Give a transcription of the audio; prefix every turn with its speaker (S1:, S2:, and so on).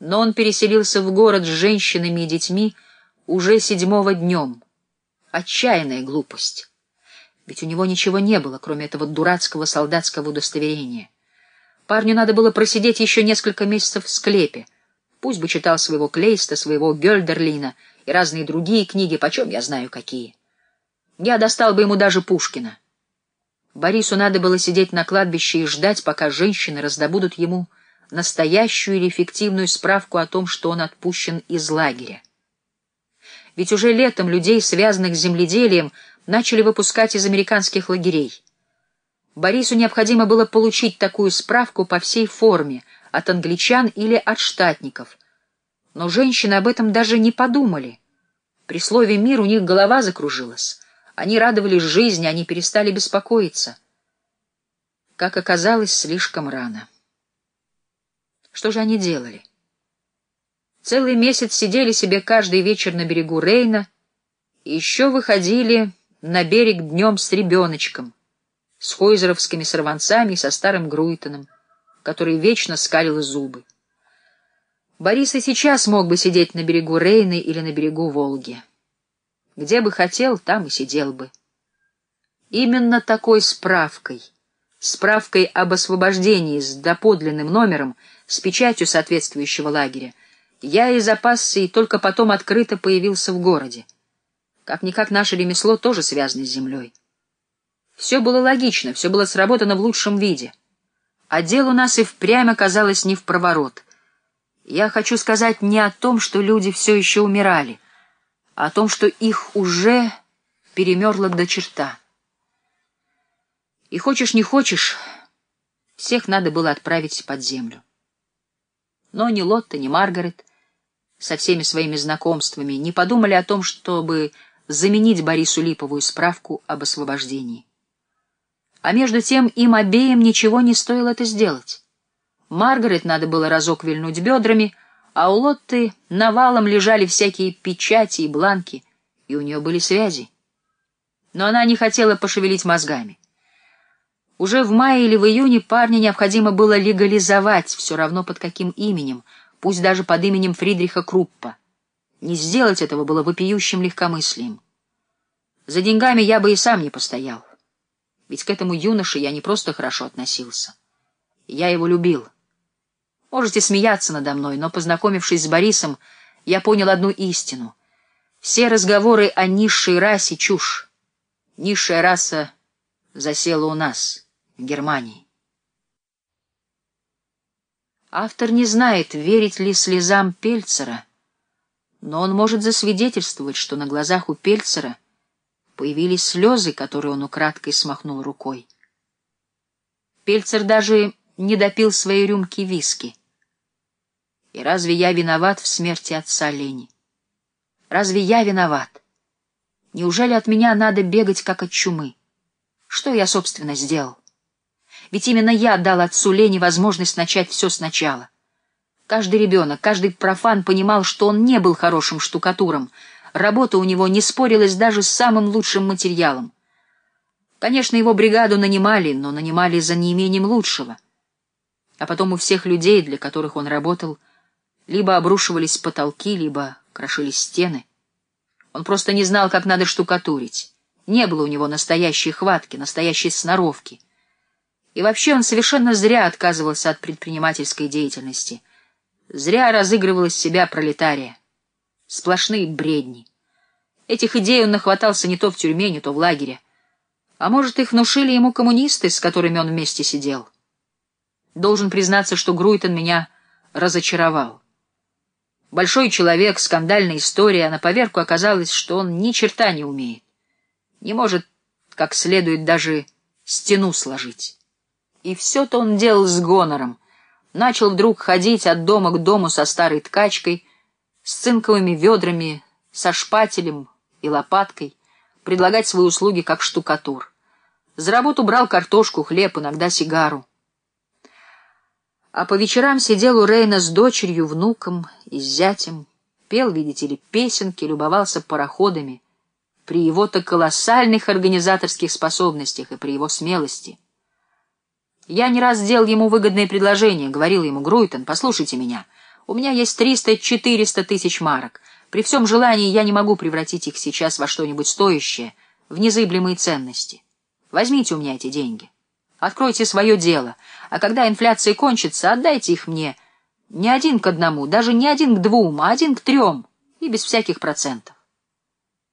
S1: Но он переселился в город с женщинами и детьми уже седьмого днем. Отчаянная глупость. Ведь у него ничего не было, кроме этого дурацкого солдатского удостоверения. Парню надо было просидеть еще несколько месяцев в склепе. Пусть бы читал своего Клейста, своего Гёльдерлина и разные другие книги, почем я знаю какие. Я достал бы ему даже Пушкина. Борису надо было сидеть на кладбище и ждать, пока женщины раздобудут ему настоящую или фиктивную справку о том, что он отпущен из лагеря. Ведь уже летом людей, связанных с земледелием, начали выпускать из американских лагерей. Борису необходимо было получить такую справку по всей форме, от англичан или от штатников. Но женщины об этом даже не подумали. При слове «мир» у них голова закружилась. Они радовались жизни, они перестали беспокоиться. Как оказалось, слишком рано. Что же они делали? Целый месяц сидели себе каждый вечер на берегу Рейна и еще выходили на берег днем с ребеночком, с хойзеровскими сорванцами и со старым Груйтоном, который вечно скалил зубы. Борис и сейчас мог бы сидеть на берегу Рейны или на берегу Волги. Где бы хотел, там и сидел бы. Именно такой справкой, справкой об освобождении с доподлинным номером, с печатью соответствующего лагеря, я и запасся, и только потом открыто появился в городе. Как-никак наше ремесло тоже связано с землей. Все было логично, все было сработано в лучшем виде. А дело у нас и впрямь оказалось не в проворот. Я хочу сказать не о том, что люди все еще умирали, а о том, что их уже перемерло до черта. И хочешь не хочешь, всех надо было отправить под землю. Но ни Лотта, ни Маргарет со всеми своими знакомствами не подумали о том, чтобы заменить Борису Липовую справку об освобождении. А между тем им обеим ничего не стоило это сделать. Маргарет надо было разок вильнуть бедрами, а у Лотты навалом лежали всякие печати и бланки, и у нее были связи. Но она не хотела пошевелить мозгами. Уже в мае или в июне парня необходимо было легализовать, все равно под каким именем — пусть даже под именем Фридриха Круппа. Не сделать этого было вопиющим легкомыслием. За деньгами я бы и сам не постоял. Ведь к этому юноше я не просто хорошо относился. Я его любил. Можете смеяться надо мной, но, познакомившись с Борисом, я понял одну истину. Все разговоры о низшей расе — чушь. Низшая раса засела у нас, Германии. Автор не знает, верить ли слезам Пельцера, но он может засвидетельствовать, что на глазах у Пельцера появились слезы, которые он украдкой смахнул рукой. Пельцер даже не допил своей рюмки виски. И разве я виноват в смерти отца Лени? Разве я виноват? Неужели от меня надо бегать, как от чумы? Что я, собственно, сделал? Ведь именно я дал отцу Лене возможность начать все сначала. Каждый ребенок, каждый профан понимал, что он не был хорошим штукатуром. Работа у него не спорилась даже с самым лучшим материалом. Конечно, его бригаду нанимали, но нанимали за неимением лучшего. А потом у всех людей, для которых он работал, либо обрушивались потолки, либо крошились стены. Он просто не знал, как надо штукатурить. Не было у него настоящей хватки, настоящей сноровки — и вообще он совершенно зря отказывался от предпринимательской деятельности. Зря разыгрывал из себя пролетария. Сплошные бредни. Этих идей он нахватался не то в тюрьме, не то в лагере. А может, их внушили ему коммунисты, с которыми он вместе сидел. Должен признаться, что Груйтон меня разочаровал. Большой человек, скандальная история, а на поверку оказалось, что он ни черта не умеет. Не может как следует даже стену сложить. И все-то он делал с гонором. Начал вдруг ходить от дома к дому со старой ткачкой, с цинковыми ведрами, со шпателем и лопаткой, предлагать свои услуги как штукатур. За работу брал картошку, хлеб, иногда сигару. А по вечерам сидел у Рейна с дочерью, внуком и зятем, пел, видите ли, песенки, любовался пароходами, при его-то колоссальных организаторских способностях и при его смелости — я не раз делал ему выгодные предложения, говорил ему, Груйтон, послушайте меня, У меня есть триста-четыреста тысяч марок. При всем желании я не могу превратить их сейчас во что-нибудь стоящее, в незыблемые ценности. Возьмите у меня эти деньги. Откройте свое дело, а когда инфляция кончится, отдайте их мне. Не один к одному, даже не один к двум, а один к трем, и без всяких процентов.